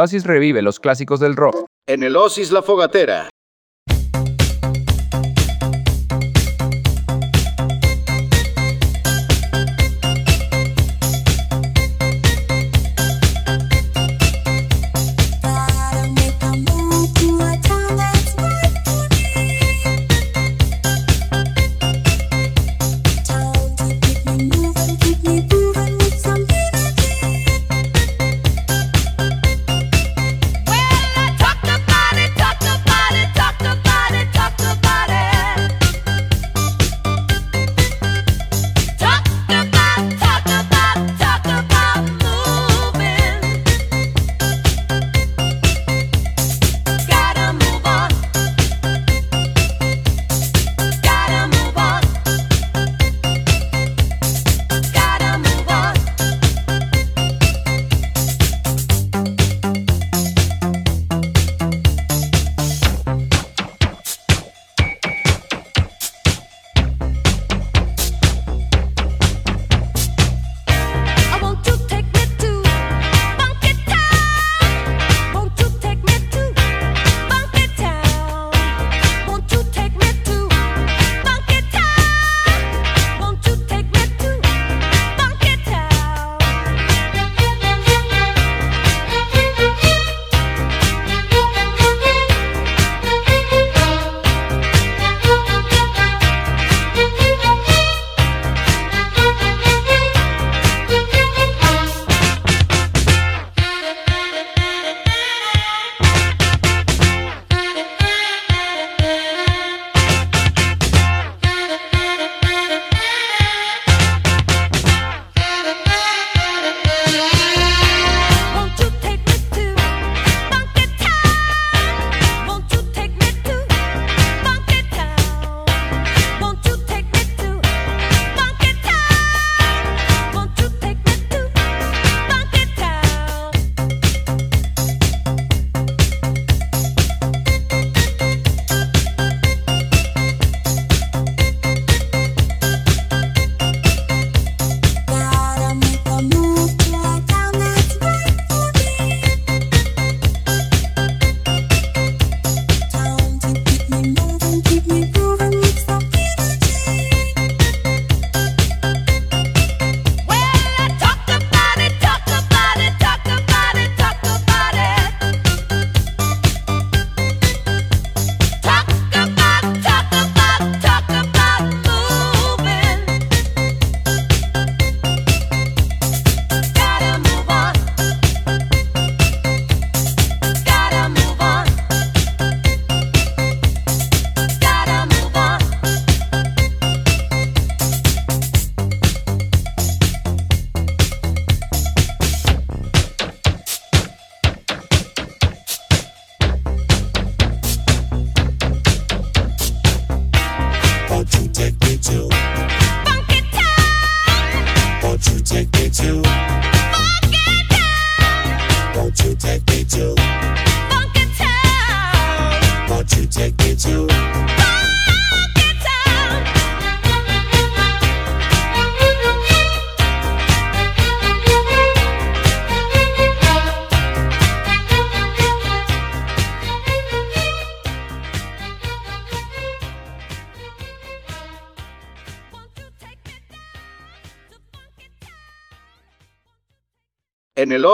Oasis revive los clásicos del rock. En el Oasis La Fogatera.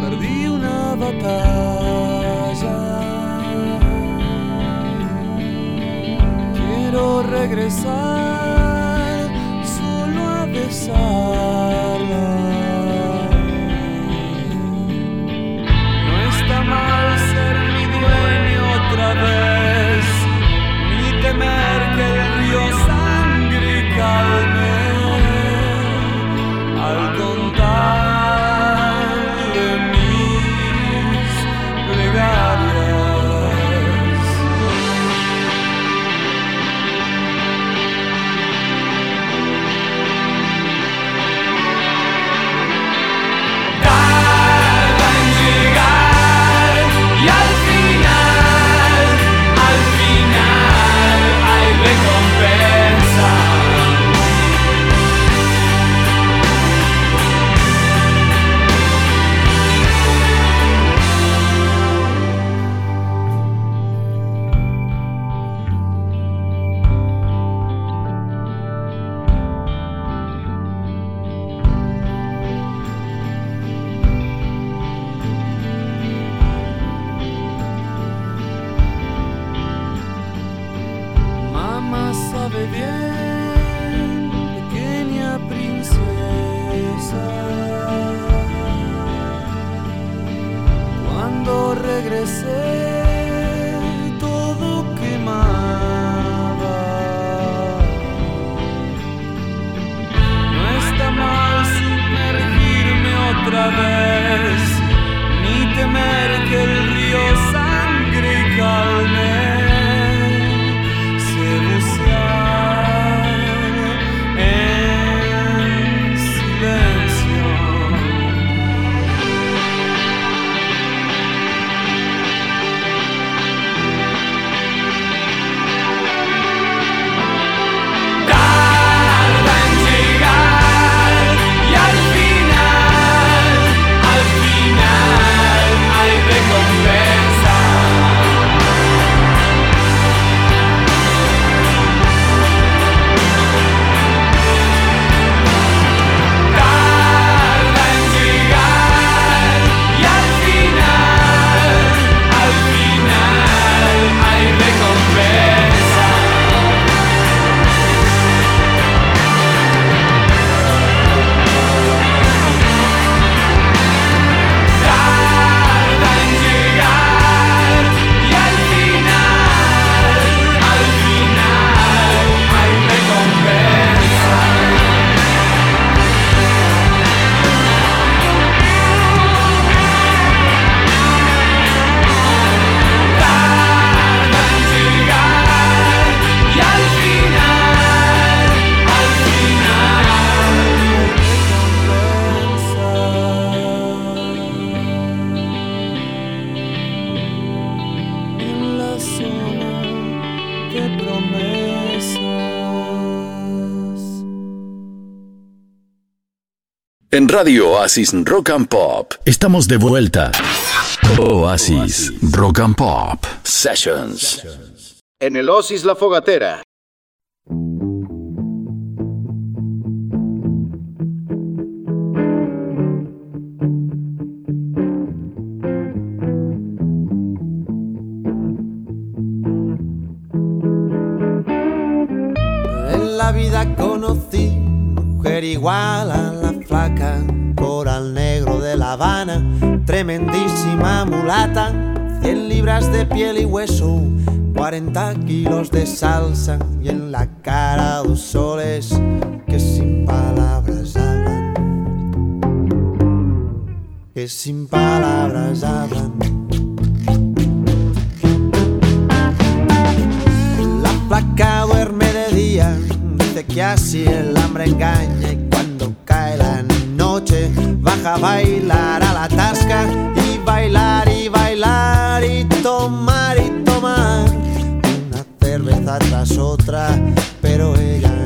perdí una batalla. Quiero regresar solo a besar. Radio Oasis Rock and Pop estamos de vuelta. Oasis Rock and Pop Sessions. En el Oasis La Fogatera. En la vida conocí mujer igual a tremendísima mulata, 100 libras de piel y hueso, 40 kilos de salsa y en la cara dos soles que sin palabras hablan, que sin palabras hablan. La placa duerme de día, dice que así el hambre engaña y cuando cae la noche baja a bailar la tasca y bailar y bailar y tomar y tomar. Una cerveza tras otra, pero ella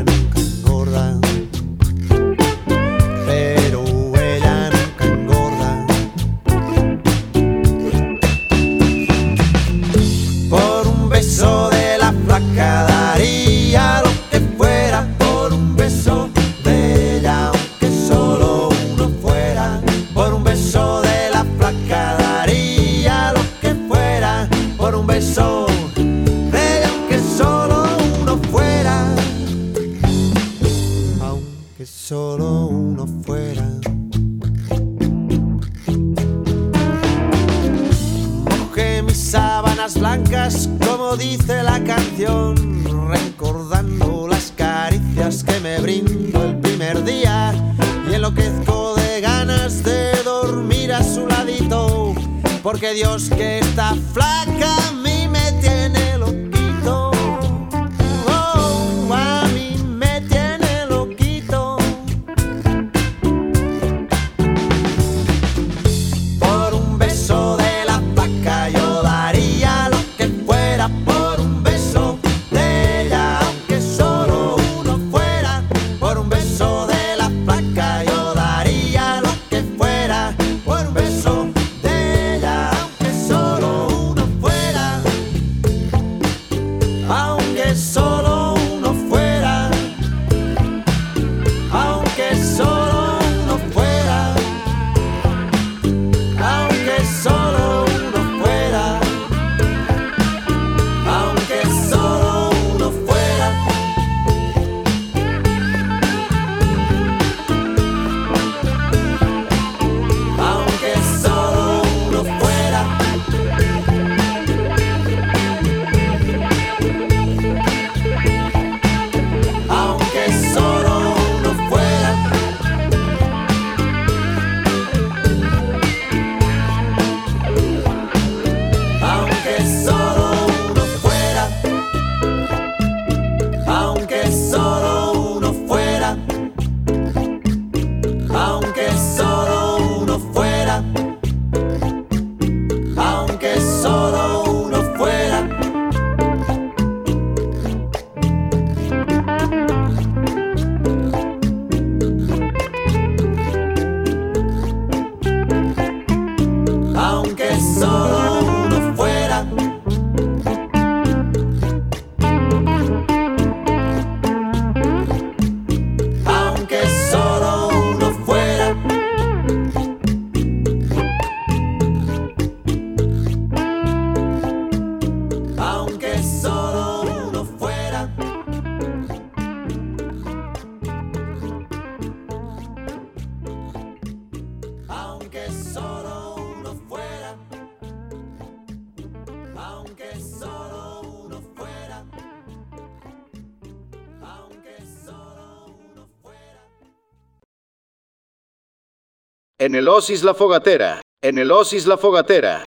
En el Oasis La Fogatera. En el Oasis La Fogatera.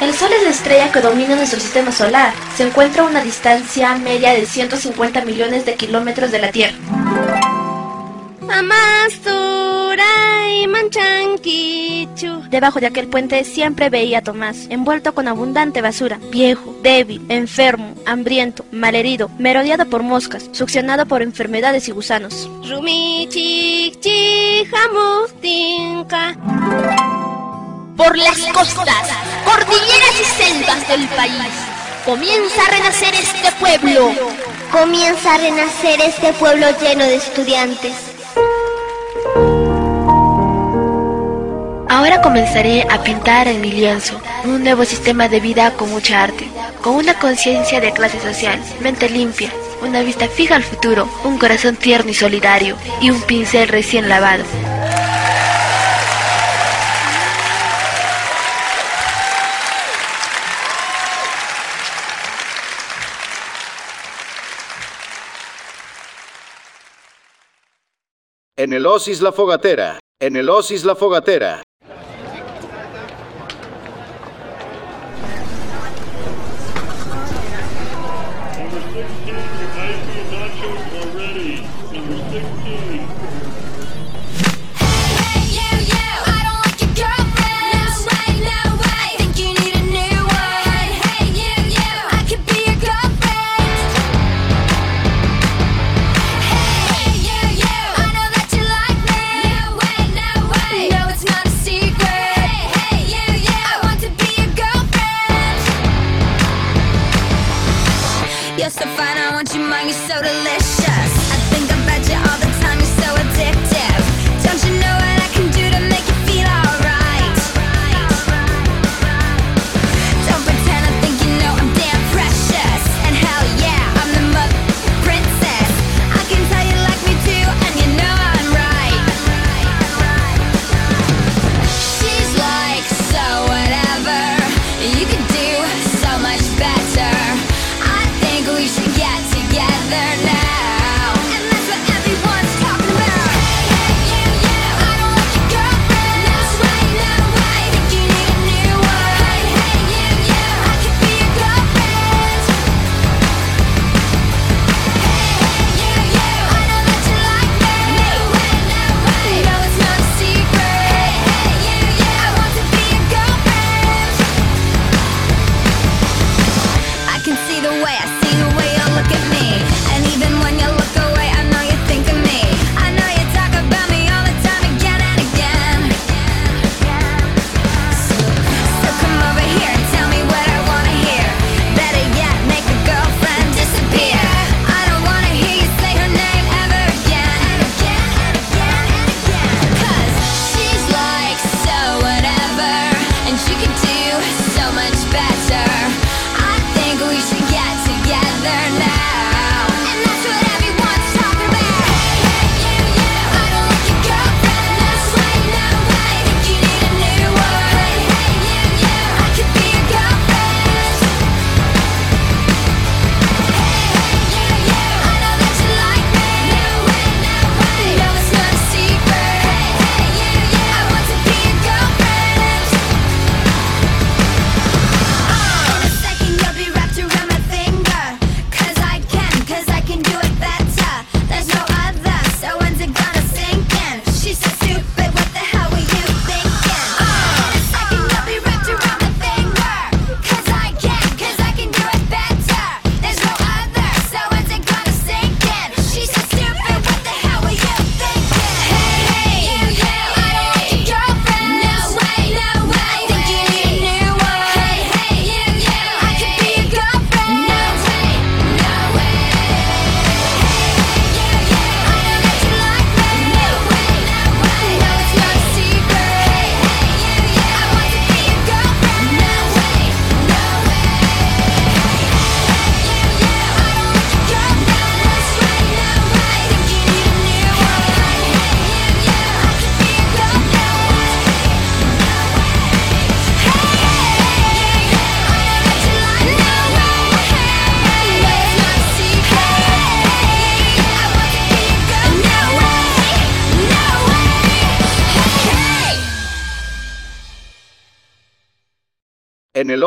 El Sol es la estrella que domina nuestro sistema solar. Se encuentra a una distancia media de 150 millones de kilómetros de la Tierra. Debajo de aquel puente siempre veía a Tomás, envuelto con abundante basura, viejo, débil, enfermo, hambriento, malherido, merodeado por moscas, succionado por enfermedades y gusanos. Por las costas, cordilleras y selvas del país, comienza a renacer este pueblo. Comienza a renacer este pueblo lleno de estudiantes Ahora comenzaré a pintar en mi lienzo un nuevo sistema de vida con mucha arte, con una conciencia de clase social, mente limpia, una vista fija al futuro, un corazón tierno y solidario y un pincel recién lavado. En el Osis La Fogatera, en el Osis La Fogatera.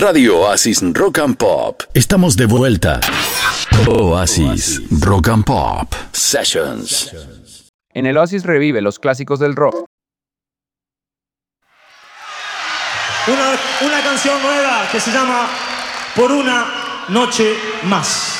Radio Oasis Rock and Pop. Estamos de vuelta. Oasis Rock and Pop Sessions. En el Oasis revive los clásicos del rock. Una, una canción nueva que se llama Por una noche más.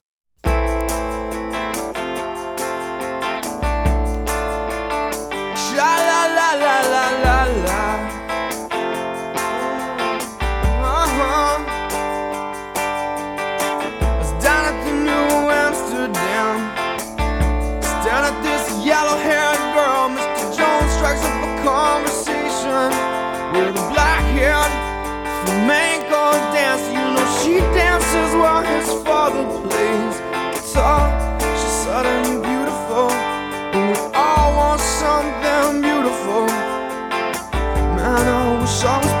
songs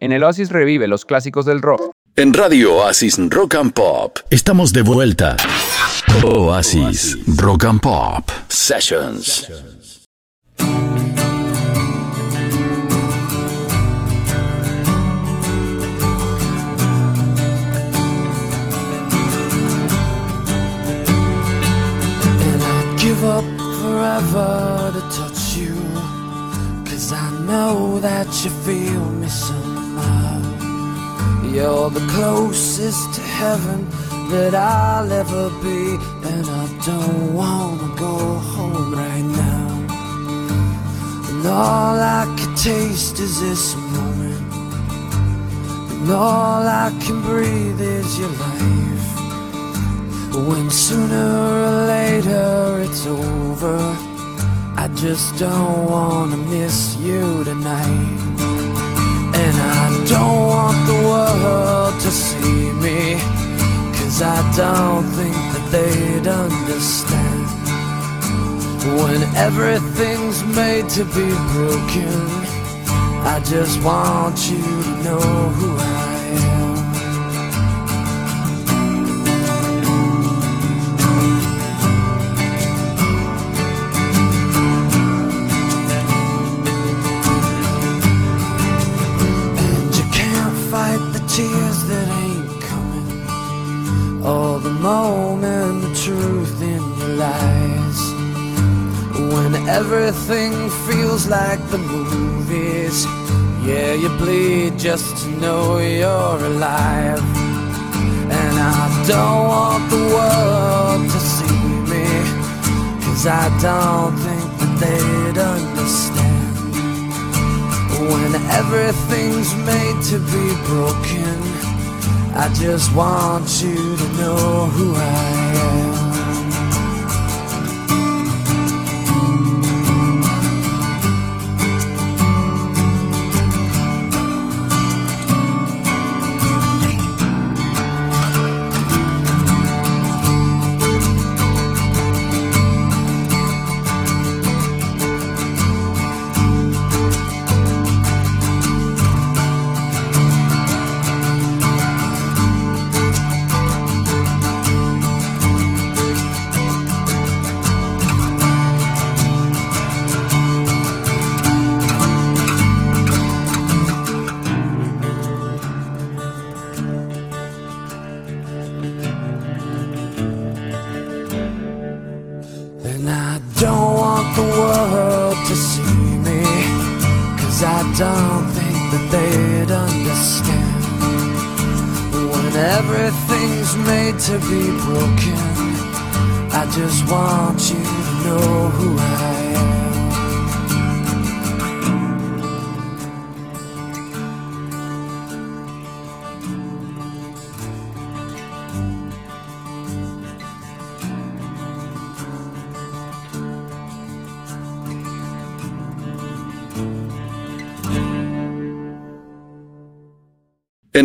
En el Oasis revive los clásicos del rock. En Radio Oasis Rock and Pop estamos de vuelta. Oasis Rock and Pop Sessions. And I'd give up forever to touch you. Cause I know that you feel me somehow. You're the closest to heaven that I'll ever be. And I don't wanna go home right now. And all I can taste is this moment. And all I can breathe is your life. When sooner or later it's over, I just don't wanna miss you tonight. I don't want the world to see me, cause I don't think that they'd understand. When everything's made to be broken, I just want you to know who I am. Tears that ain't coming, or the moment the truth in your lies. When everything feels like the movies, yeah, you bleed just to know you're alive. And I don't want the world to see me, cause I don't think that they'd everything's made to be broken, I just want you to know who I am. To be broken, I just want you to know who I am.